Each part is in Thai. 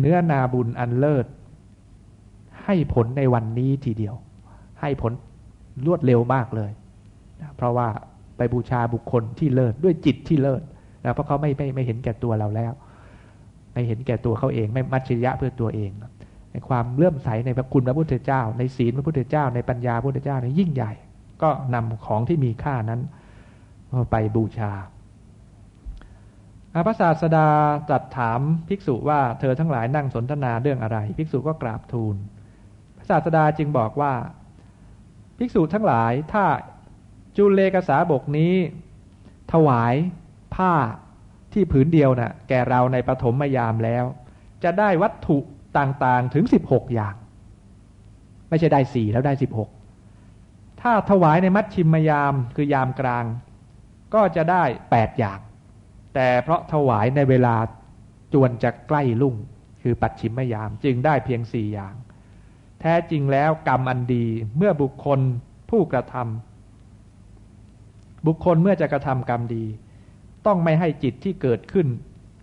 เนื้อนาบุญอันเลิศ ให้ผลในวันนี้ทีเดียว ให้ผลรวดเร็วมากเลยนะเพราะว่าไปบูชาบุคคลที่เลิศด้วยจิตที่เลิศนะเพราะเขาไม่ไม่ไม่เห็นแก่ตัวเราแล้ว ไม่เห็นแก่ตัวเขาเอง ไม่มัจฉริยะเพื่อตัวเองในความเลื่อมใสในพระคุณพระพุทธเจ้า ในศีลพระพุทธเจ้า ในปัญญาพระพุทธเจ้าในยิ่งใหญ่ ก็นำของที่มีค่านั้นไปบูชา พระศาสดาตรัสถามภิกษุว่าเธอทั้งหลายนั่งสนทนาเรื่องอะไร ภิกษุก็กราบทูล พระศาสดาจึงบอกว่า ภิกษุทั้งหลายถ้าจุเลกษาบกนี้ ถวายผ้าที่ผืนเดียวนะ่ะ แก่เราในปฐมยามแล้ว จะได้วัตถุต่างๆถึงสิบหกอย่าง ไม่ใช่ได้สี่แล้วได้สิบหกถ้าถวายในมัชชิมยามคือยามกลาง ก็จะได้แปดอย่าง แต่เพราะถวายในเวลาจวนจะใกล้ลุ่ง คือปัดชิมมยาม จึงได้เพียงสี่อย่าง แท้จริงแล้วกรรมอันดีเมื่อบุคคลผู้กระทำบุคคลเมื่อจะกระทำกรรมดี ต้องไม่ให้จิตที่เกิดขึ้น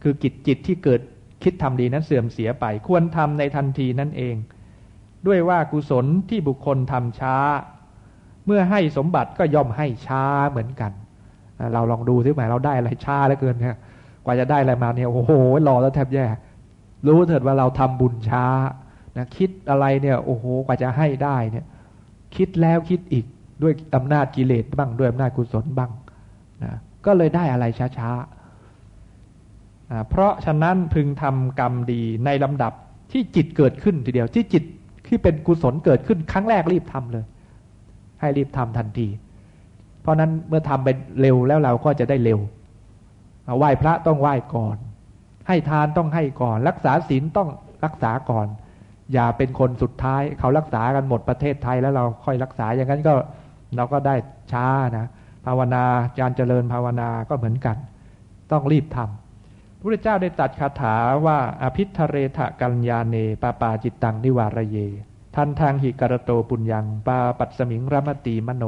คือกิจจิตที่เกิดคิดทำดีนั้นเสื่อมเสียไป ควรทำในทันทีนั่นเอง ด้วยว่ากุศลที่บุคคลทำช้า เมื่อให้สมบัติก็ย่อมให้ช้าเหมือนกัน เราลองดูซิหมายเราได้อะไรช้าเหลือเกินเนี่ยกว่าจะได้อะไรมาเนี่ยโอ้โหรอแล้วแทบแย่ รู้เถิดว่าเราทำบุญช้านะคิดอะไรเนี่ยโอ้โหกว่าจะให้ได้เนี่ยคิดแล้วคิดอีกด้วยอำนาจกิเลสบ้างด้วยอำนาจกุศลบ้างนะก็เลยได้อะไรช้าๆ เพราะฉะนั้นพึงทำกรรมดีในลำดับที่จิตเกิดขึ้นทีเดียวที่จิตที่เป็นกุศลเกิดขึ้นครั้งแรกรีบทำเลย ให้รีบทำทันที เพราะนั้นเมื่อทำไปเร็วแล้วเราก็จะได้เร็วไหว้พระต้องไหว้ก่อน ให้ทานต้องให้ก่อน รักษาศีลต้องรักษาก่อน อย่าเป็นคนสุดท้าย เขารักษากันหมดประเทศไทยแล้วเราค่อยรักษาอย่างนั้นก็เราก็ได้ช้านะภาวนาการเจริญภาวนาก็เหมือนกัน ต้องรีบทำพระเจ้าได้ตัดคาถาว่าอภิธเรทะกัญญาเนปาปาจิตตังนิวารเย ทันทางหิกรโตปุญญังปาปัตสมิงรมตีมโน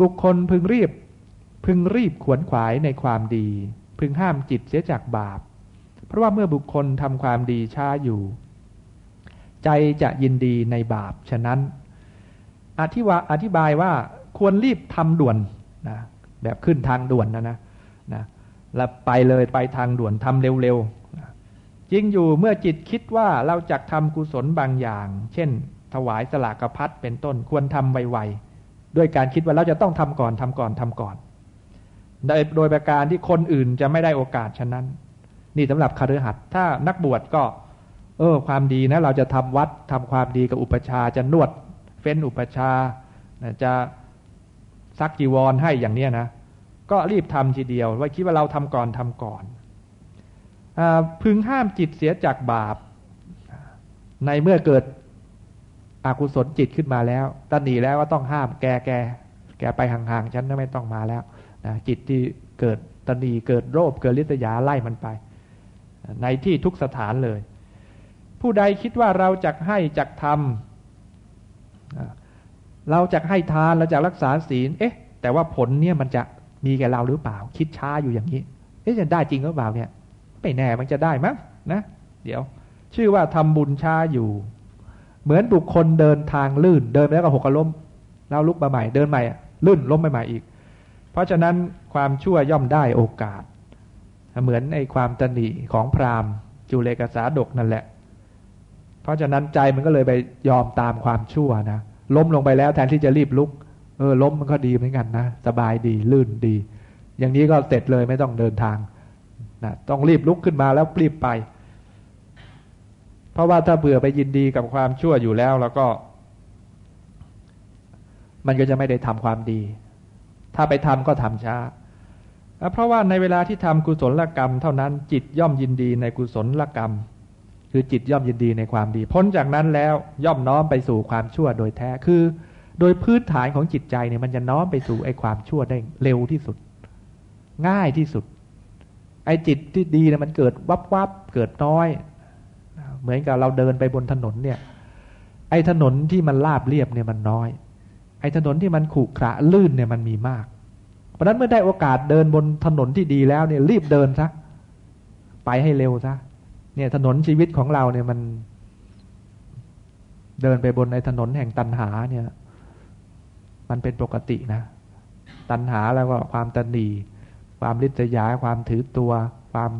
บุคคลพึงรีบ พึงรีบขวนขวายในความดี พึงห้ามจิตเสียจากบาป เพราะว่าเมื่อบุคคลทำความดีช้าอยู่ ใจจะยินดีในบาป ฉะนั้น อธิวาอธิบายว่าควรรีบทำด่วนนะแบบขึ้นทางด่วนนะนะนะแล้วไปเลยไปทางด่วนทำเร็วๆนะจริงอยู่เมื่อจิตคิดว่าเราจะทำกุศลบางอย่าง เช่น ถวายสลากพัดเป็นต้นควรทำไวๆ ด้วยการคิดว่าเราจะต้องทำก่อนทำก่อนทำก่อนโดยประการที่คนอื่นจะไม่ได้โอกาสฉะนั้น นี่สำหรับคฤหัสถ์ถ้านักบวชก็ เออ ความดีนะ เราจะทำวัดทำความดีกับอุปชาจะนวด เฟ้นอุปชาจะซักจีวรให้อย่างเนี้ยนะก็รีบทำทีเดียว ไว่าคิดว่าเราทำก่อนทำก่อนอพึงห้ามจิตเสียจากบาป ในเมื่อเกิด อากุศลจิตขึ้นมาแล้วตันหนีแล้วก็ต้องห้ามแกแกแกไปห่างๆฉันไม่ต้องมาแล้วนะจิตที่เกิดตันหนีเกิดโรคเกิดลิษยาไล่มันไป ในที่ทุกสถานเลย ผู้ใดคิดว่าเราจะให้จักทำเราจะให้ทานเราจะรักษาศีล เอ๊ะ แต่ว่าผลเนี่ยมันจะมีแก่เราหรือเปล่า คิดช้าอยู่อย่างนี้ เอ๊ะจะได้จริงหรือเปล่าเนี่ยไม่แน่มันจะได้มั้งนะ เดี๋ยว ชื่อว่าทำบุญช้าอยู่ เหมือนบุคคลเดินทางลื่น เดินไปแล้วก็หกล้ม แล้วลุกมาใหม่เดินใหม่ลื่นล้มไปใหม่อีก เพราะฉะนั้นความชั่วย่อมได้โอกาส เหมือนในความตนีของพราหมณ์จุเลกษาดกนั่นแหละ เพราะฉะนั้นใจมันก็เลยไปยอมตามความชั่วนะล้มลงไปแล้วแทนที่จะรีบลุก เออล้มมันก็ดีเหมือนกันนะสบายดีลื่นดี อย่างนี้ก็เสร็จเลยไม่ต้องเดินทางนะต้องรีบลุกขึ้นมาแล้วรีบไป เพราะว่าถ้าเบื่อไปยินดีกับความชั่วอยู่แล้ว แล้วก็ มันก็จะไม่ได้ทำความดี ถ้าไปทำก็ทำช้า เพราะว่าในเวลาที่ทำกุศลกรรม เท่านั้นจิตย่อมยินดีในกุศลกรรม คือจิตย่อมยินดีในความดี พ้นจากนั้นแล้วย่อมน้อมไปสู่ความชั่วโดยแท้คือ โดยพื้นฐานของจิตใจเนี่ยมันจะน้อมไปสู่ไอ้ความชั่วได้เร็วที่สุด ง่ายที่สุดไอ้จิตที่ดีเนี่ยมันเกิดวับวับเกิดน้อย เหมือนกับเราเดินไปบนถนนเนี่ย ไอ้ถนนที่มันราบเรียบเนี่ยมันน้อย ไอ้ถนนที่มันขรุขระลื่นเนี่ยมันมีมาก เพราะนั้นเมื่อได้โอกาสเดินบนถนนที่ดีแล้วเนี่ยรีบเดินซะไปให้เร็วซะเนี่ยถนนชีวิตของเราเนี่ยมัน เดินไปบนในถนนแห่งตันหาเนี่ย มันเป็นปกตินะ ตันหาแล้วก็ความตันดีความริษยาความถือตัว ความ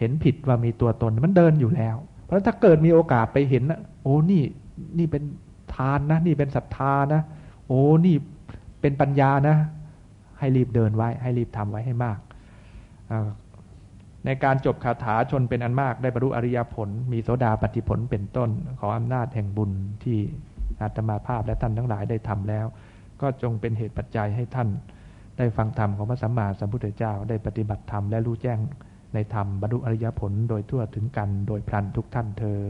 เห็นผิดว่ามีตัวตนมันเดินอยู่แล้ว เพราะถ้าเกิดมีโอกาสไปเห็นนะโอ้นี่นี่เป็นทานนะ นี่เป็นศรัทธานะ โอ้นี่เป็นปัญญานะ ให้รีบเดินไว้ ให้รีบทำไว้ให้มาก ในการจบคาถาชนเป็นอันมากได้บรรลุอริยผล มีโสดาปฏิผลเป็นต้น ขออำนาจแห่งบุญที่อาตมาภาพและท่านทั้งหลายได้ทำแล้ว ก็จงเป็นเหตุปัจจัยให้ท่าน ได้ฟังธรรมของพระสัมมาสัมพุทธเจ้าได้ปฏิบัติธรรมและรู้แจ้ง ในธรรมบรรลุอริยผลโดยทั่วถึงกันโดยพลันทุกท่านเทอ